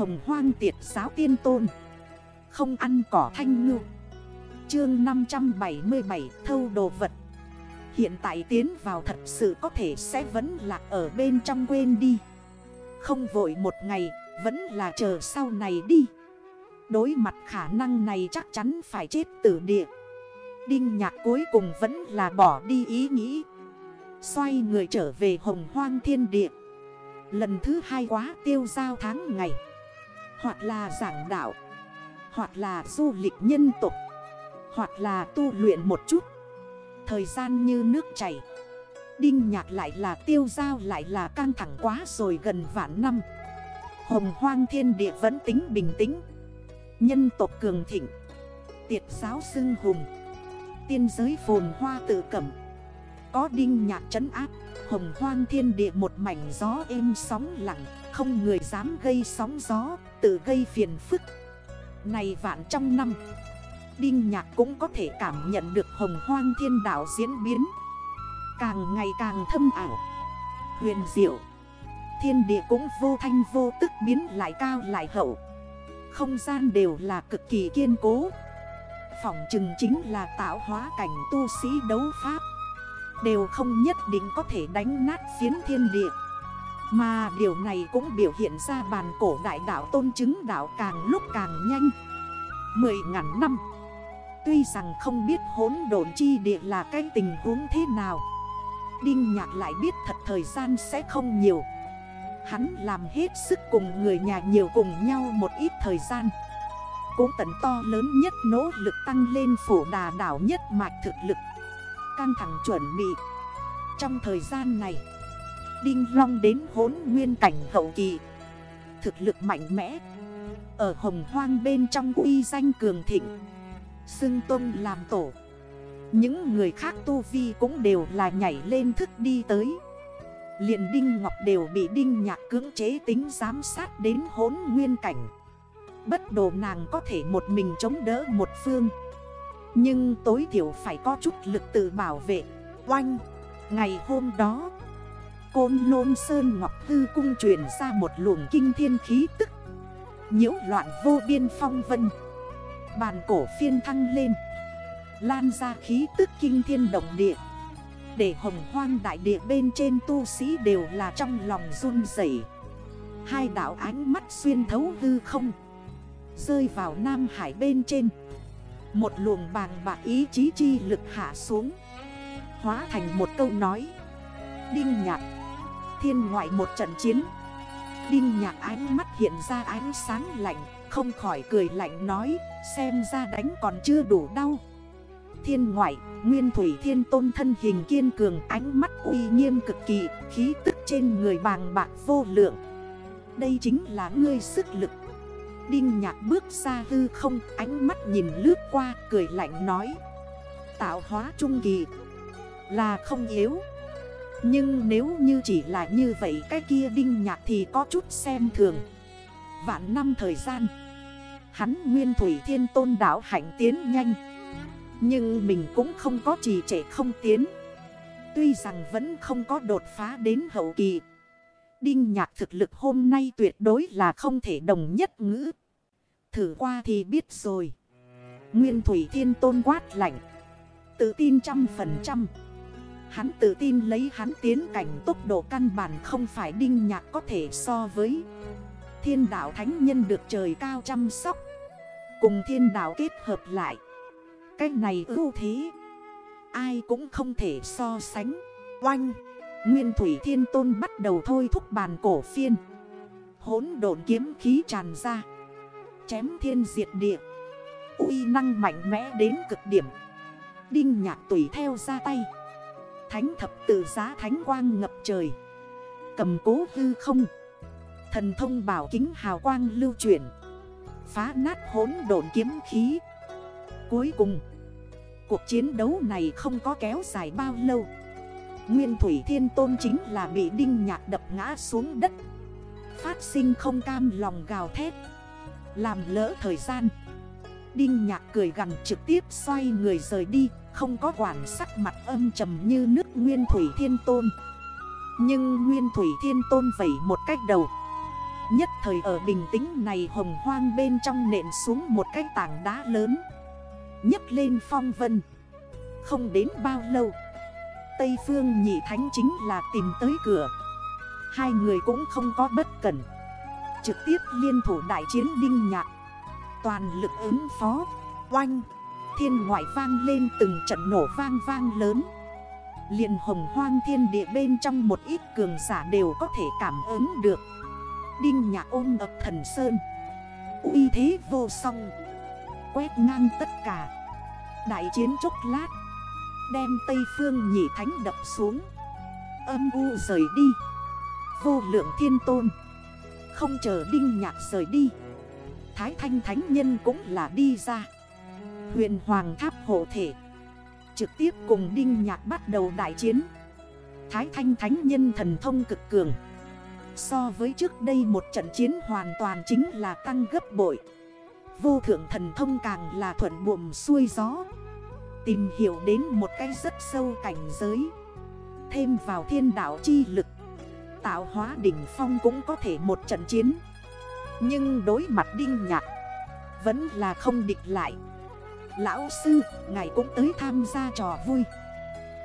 Hồng hoang tiệt giáo tiên tôn. Không ăn cỏ thanh ngư. Chương 577 thâu đồ vật. Hiện tại tiến vào thật sự có thể sẽ vẫn lạc ở bên trong quên đi. Không vội một ngày, Vẫn là chờ sau này đi. Đối mặt khả năng này chắc chắn phải chết tử địa. Đinh nhạc cuối cùng vẫn là bỏ đi ý nghĩ. Xoay người trở về hồng hoang thiên địa. Lần thứ hai quá tiêu giao tháng ngày. Hoặc là giảng đạo. Hoặc là du lịch nhân tục Hoặc là tu luyện một chút. Thời gian như nước chảy. Đinh nhạc lại là tiêu giao lại là căng thẳng quá rồi gần vạn năm. Hồng hoang thiên địa vẫn tính bình tĩnh. Nhân tộc cường thịnh. Tiệt giáo xưng hùng. Tiên giới phồn hoa tự cẩm. Có đinh nhạc trấn áp. Hồng hoang thiên địa một mảnh gió êm sóng lặng. Không người dám gây sóng gió, Tự gây phiền phức. Này vạn trong năm, Đinh nhạc cũng có thể cảm nhận được hồng hoang thiên đảo diễn biến. Càng ngày càng thâm ảo, Huyền diệu, Thiên địa cũng vô thanh vô tức biến lại cao lại hậu. Không gian đều là cực kỳ kiên cố. Phỏng chừng chính là tạo hóa cảnh tu sĩ đấu pháp. Đều không nhất định có thể đánh nát phiến thiên địa. Mà điều này cũng biểu hiện ra bàn cổ đại đảo tôn chứng đảo càng lúc càng nhanh. Mười ngàn năm. Tuy rằng không biết hốn độn chi địa là cái tình huống thế nào, Đinh nhạc lại biết thật thời gian sẽ không nhiều. Hắn làm hết sức cùng người nhà nhiều cùng nhau một ít thời gian. Cũng tận to lớn nhất nỗ lực tăng lên phổ đà đảo nhất mạch thực lực. Căng thẳng chuẩn bị. Trong thời gian này Đinh Long đến hốn nguyên cảnh hậu kỳ. Thực lực mạnh mẽ. Ở hồng hoang bên trong uy danh cường thịnh. Xưng tôn làm tổ. Những người khác tu vi cũng đều là nhảy lên thức đi tới. Liền Đinh Ngọc đều bị Đinh Nhạc cưỡng chế tính giám sát đến hốn nguyên cảnh. Bất đồ nàng có thể một mình chống đỡ một phương. Nhưng tối thiểu phải có chút lực tự bảo vệ. Oanh! Ngày hôm đó Côn Lôn Sơn Ngọc Hư Cung truyền ra một luồng kinh thiên khí tức. Nhiễu loạn vô biên phong vân. Bàn cổ phiên thăng lên. Lan ra khí tức kinh thiên động địa. Để hồng hoang đại địa bên trên tu sĩ đều là trong lòng run rẩy. Hai đảo ánh mắt xuyên thấu hư không. Rơi vào Nam Hải bên trên. Một luồng bàng bạc ý chí chi lực hạ xuống. Hóa thành một câu nói. Đinh nhạc. Thiên ngoại một trận chiến. Đinh nhạc ánh mắt hiện ra ánh sáng lạnh, Không khỏi cười lạnh nói, Xem ra đánh còn chưa đủ đau. Thiên ngoại, Nguyên thủy thiên tôn thân hình kiên cường, Ánh mắt uy nghiêm cực kỳ, Khí tức trên người bàng bạc vô lượng. Đây chính là ngươi sức lực. Đinh nhạc bước ra hư không, Ánh mắt nhìn lướt qua, Cười lạnh nói, Tạo hóa trung kỳ Là không yếu. Nhưng nếu như chỉ là như vậy, Cái kia đinh nhạc thì có chút xem thường. Vạn năm thời gian, Hắn nguyên thủy thiên tôn đảo hạnh tiến nhanh. Nhưng mình cũng không có trì trệ không tiến. Tuy rằng vẫn không có đột phá đến hậu kỳ. Đinh nhạc thực lực hôm nay tuyệt đối là không thể đồng nhất ngữ. Thử qua thì biết rồi. Nguyên thủy thiên tôn quát lạnh. Tự tin trăm phần trăm. Hắn tự tin lấy hắn tiến cảnh tốc độ căn bản không phải đinh nhạc có thể so với. Thiên đạo thánh nhân được trời cao chăm sóc. Cùng thiên đạo kết hợp lại. Cách này ưu thế. Ai cũng không thể so sánh. Oanh. Nguyên thủy thiên tôn bắt đầu thôi thúc bàn cổ phiên. Hốn độn kiếm khí tràn ra. Chém thiên diệt địa. Uy năng mạnh mẽ đến cực điểm. Đinh nhạc tùy theo ra tay. Thánh thập tự giá thánh quang ngập trời. Cầm cố hư không. Thần thông bảo kính hào quang lưu chuyển. Phá nát hốn độn kiếm khí. Cuối cùng, Cuộc chiến đấu này không có kéo dài bao lâu. Nguyên Thủy Thiên Tôn chính là bị đinh nhạc đập ngã xuống đất. Phát sinh không cam lòng gào thét. Làm lỡ thời gian. Đinh nhạc cười gần trực tiếp xoay người rời đi. Không có quản sắc mặt âm trầm như nước Nguyên Thủy Thiên Tôn. Nhưng Nguyên Thủy Thiên Tôn vẩy một cách đầu. Nhất thời ở bình tĩnh này hồng hoang bên trong nện xuống một cái tảng đá lớn. Nhấc lên phong vân. Không đến bao lâu, Tây phương nhị thánh chính là tìm tới cửa. Hai người cũng không có bất cẩn. Trực tiếp liên thủ đại chiến đinh nhạc. Toàn lực ứng phó. Oanh! Thiên ngoại vang lên từng trận nổ vang vang lớn. Liền hồng hoang thiên địa bên trong một ít cường giả đều có thể cảm ứng được. Đinh nhạc ôm ập thần sơn. Uy thế vô song. Quét ngang tất cả. Đại chiến chốc lát. Đem Tây Phương nhị thánh đập xuống. Âm u rời đi. Vô lượng thiên tôn. Không chờ Đinh Nhạc rời đi. Thái Thanh Thánh Nhân cũng là đi ra. Huyền Hoàng Tháp hộ thể. Trực tiếp cùng Đinh Nhạc bắt đầu đại chiến. Thái Thanh Thánh Nhân thần thông cực cường. So với trước đây một trận chiến hoàn toàn chính là tăng gấp bội. Vô thượng thần thông càng là thuận buồm xuôi gió. Tìm hiểu đến một cái rất sâu cảnh giới. Thêm vào thiên đảo chi lực. Tạo hóa đỉnh phong cũng có thể một trận chiến. Nhưng đối mặt đinh nhạc Vẫn là không địch lại. Lão sư, ngài cũng tới tham gia trò vui.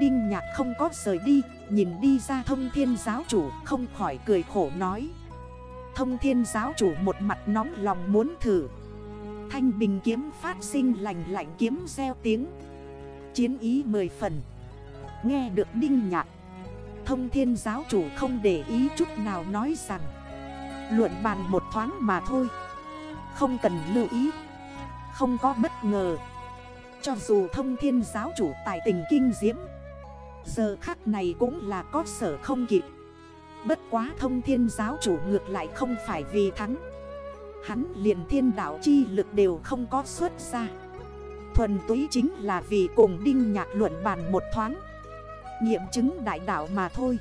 Đinh nhạc không có rời đi Nhìn đi ra thông thiên giáo chủ Không khỏi cười khổ nói. Thông thiên giáo chủ một mặt nóng lòng muốn thử. Thanh bình kiếm phát sinh lành lạnh kiếm gieo tiếng. Chiến ý mười phần. Nghe được đinh nhạc Thông thiên giáo chủ không để ý chút nào nói rằng Luận bàn một thoáng mà thôi. Không cần lưu ý. Không có bất ngờ. Cho dù thông thiên giáo chủ tài tình kinh diễm, Giờ khắc này cũng là có sở không kịp. Bất quá thông thiên giáo chủ ngược lại không phải vì thắng. Hắn liền thiên đạo chi lực đều không có xuất ra. Thuần túy chính là vì cùng đinh nhạc luận bàn một thoáng. Nghiệm chứng đại đạo mà thôi.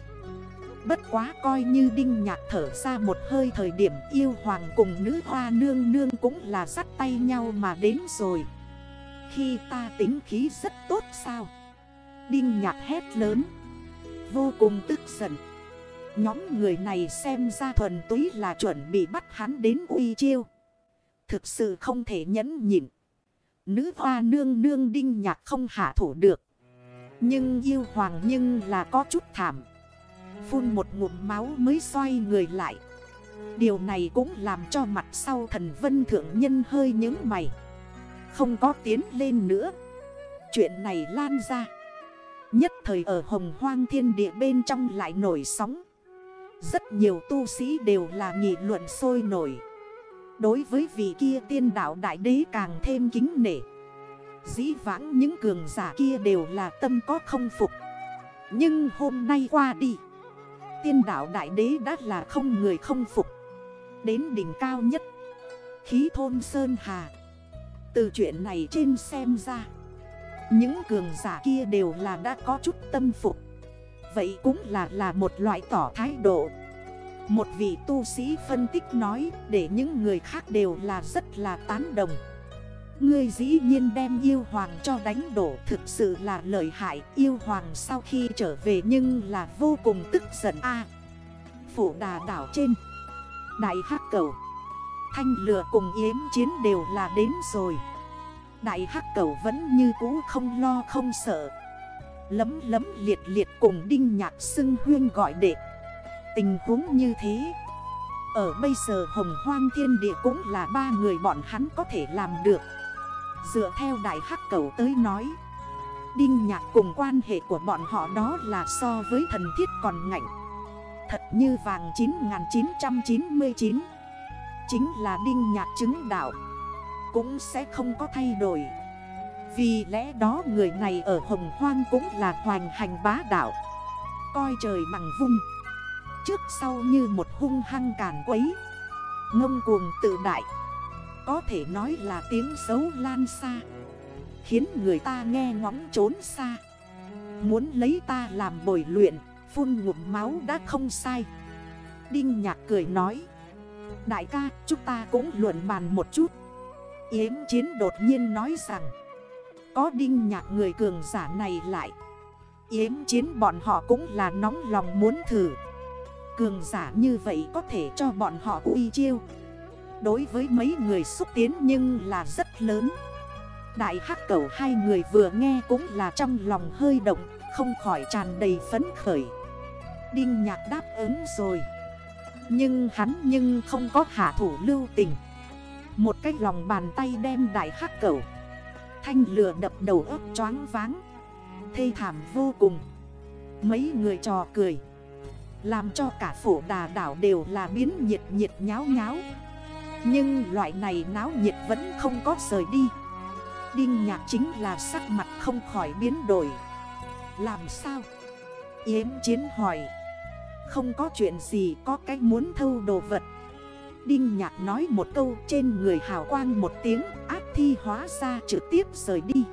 Bất quá coi như đinh nhạc thở ra một hơi thời điểm yêu hoàng cùng nữ hoa nương nương cũng là sắt tay nhau mà đến rồi. Khi ta tính khí rất tốt sao? Đinh nhạc hét lớn. Vô cùng tức giận. Nhóm người này xem ra thuần túy là chuẩn bị bắt hắn đến uy chiêu. Thực sự không thể nhẫn nhịn. Nữ hoa nương nương đinh nhạc không hạ thủ được. Nhưng yêu hoàng nhưng là có chút thảm. Phun một ngụm máu mới xoay người lại. Điều này cũng làm cho mặt sau thần vân thượng nhân hơi nhớ mày. Không có tiến lên nữa. Chuyện này lan ra. Nhất thời ở hồng hoang thiên địa bên trong lại nổi sóng. Rất nhiều tu sĩ đều là nghị luận sôi nổi. Đối với vị kia tiên đạo đại đế càng thêm kính nể. Dĩ vãng những cường giả kia đều là tâm có không phục. Nhưng hôm nay qua đi. Tiên đạo đại đế đã là không người không phục. Đến đỉnh cao nhất. Khí thôn Sơn Hà. Từ chuyện này trên xem ra, Những cường giả kia đều là đã có chút tâm phục. Vậy cũng là là một loại tỏ thái độ. Một vị tu sĩ phân tích nói để những người khác đều là rất là tán đồng. Ngươi dĩ nhiên đem yêu hoàng cho đánh đổ thực sự là lợi hại. Yêu hoàng sau khi trở về nhưng là vô cùng tức giận a. À, Phủ đà đảo trên Đại hắc cầu Thanh lửa cùng yếm chiến đều là đến rồi. Đại hắc cầu vẫn như cũ không lo không sợ. Lấm lấm liệt liệt cùng đinh nhạc xưng huyên gọi đệ. Tình huống như thế Ở bây giờ hồng hoang thiên địa cũng là ba người bọn hắn có thể làm được. Dựa theo đại hắc cầu tới nói, Đinh nhạc cùng quan hệ của bọn họ đó là so với thần thiết còn ngạnh. Thật như vàng 9999 Chính là đinh nhạc chứng đạo, Cũng sẽ không có thay đổi. Vì lẽ đó người này ở hồng hoang cũng là hoành hành bá đạo, Coi trời bằng vung. Trước sau như một hung hăng càn quấy, Ngông cuồng tự đại. Có thể nói là tiếng xấu lan xa, Khiến người ta nghe ngóng trốn xa. Muốn lấy ta làm bồi luyện, Phun ngụm máu đã không sai. Đinh nhạc cười nói, Đại ca, chúng ta cũng luận bàn một chút. Yếm chiến đột nhiên nói rằng, Có đinh nhạc người cường giả này lại. Yếm chiến bọn họ cũng là nóng lòng muốn thử. Cường giả như vậy có thể cho bọn họ uy chiêu. Đối với mấy người xúc tiến nhưng là rất lớn. Đại hắc cầu hai người vừa nghe cũng là trong lòng hơi động, Không khỏi tràn đầy phấn khởi. Đinh nhạc đáp ứng rồi. Nhưng hắn nhưng không có hạ thủ lưu tình. Một cái lòng bàn tay đem đại hắc cầu. Thanh lửa đập đầu ớt choáng váng. Thê thảm vô cùng. Mấy người trò cười. Làm cho cả phổ đà đảo đều là biến nhiệt nhiệt nháo nháo. Nhưng loại này náo nhiệt vẫn không có rời đi. Đinh nhạc chính là sắc mặt không khỏi biến đổi. Làm sao? Yếm chiến hỏi. Không có chuyện gì có cách muốn thâu đồ vật. Đinh nhạc nói một câu trên người hào quang một tiếng áp thi hóa ra trực tiếp rời đi.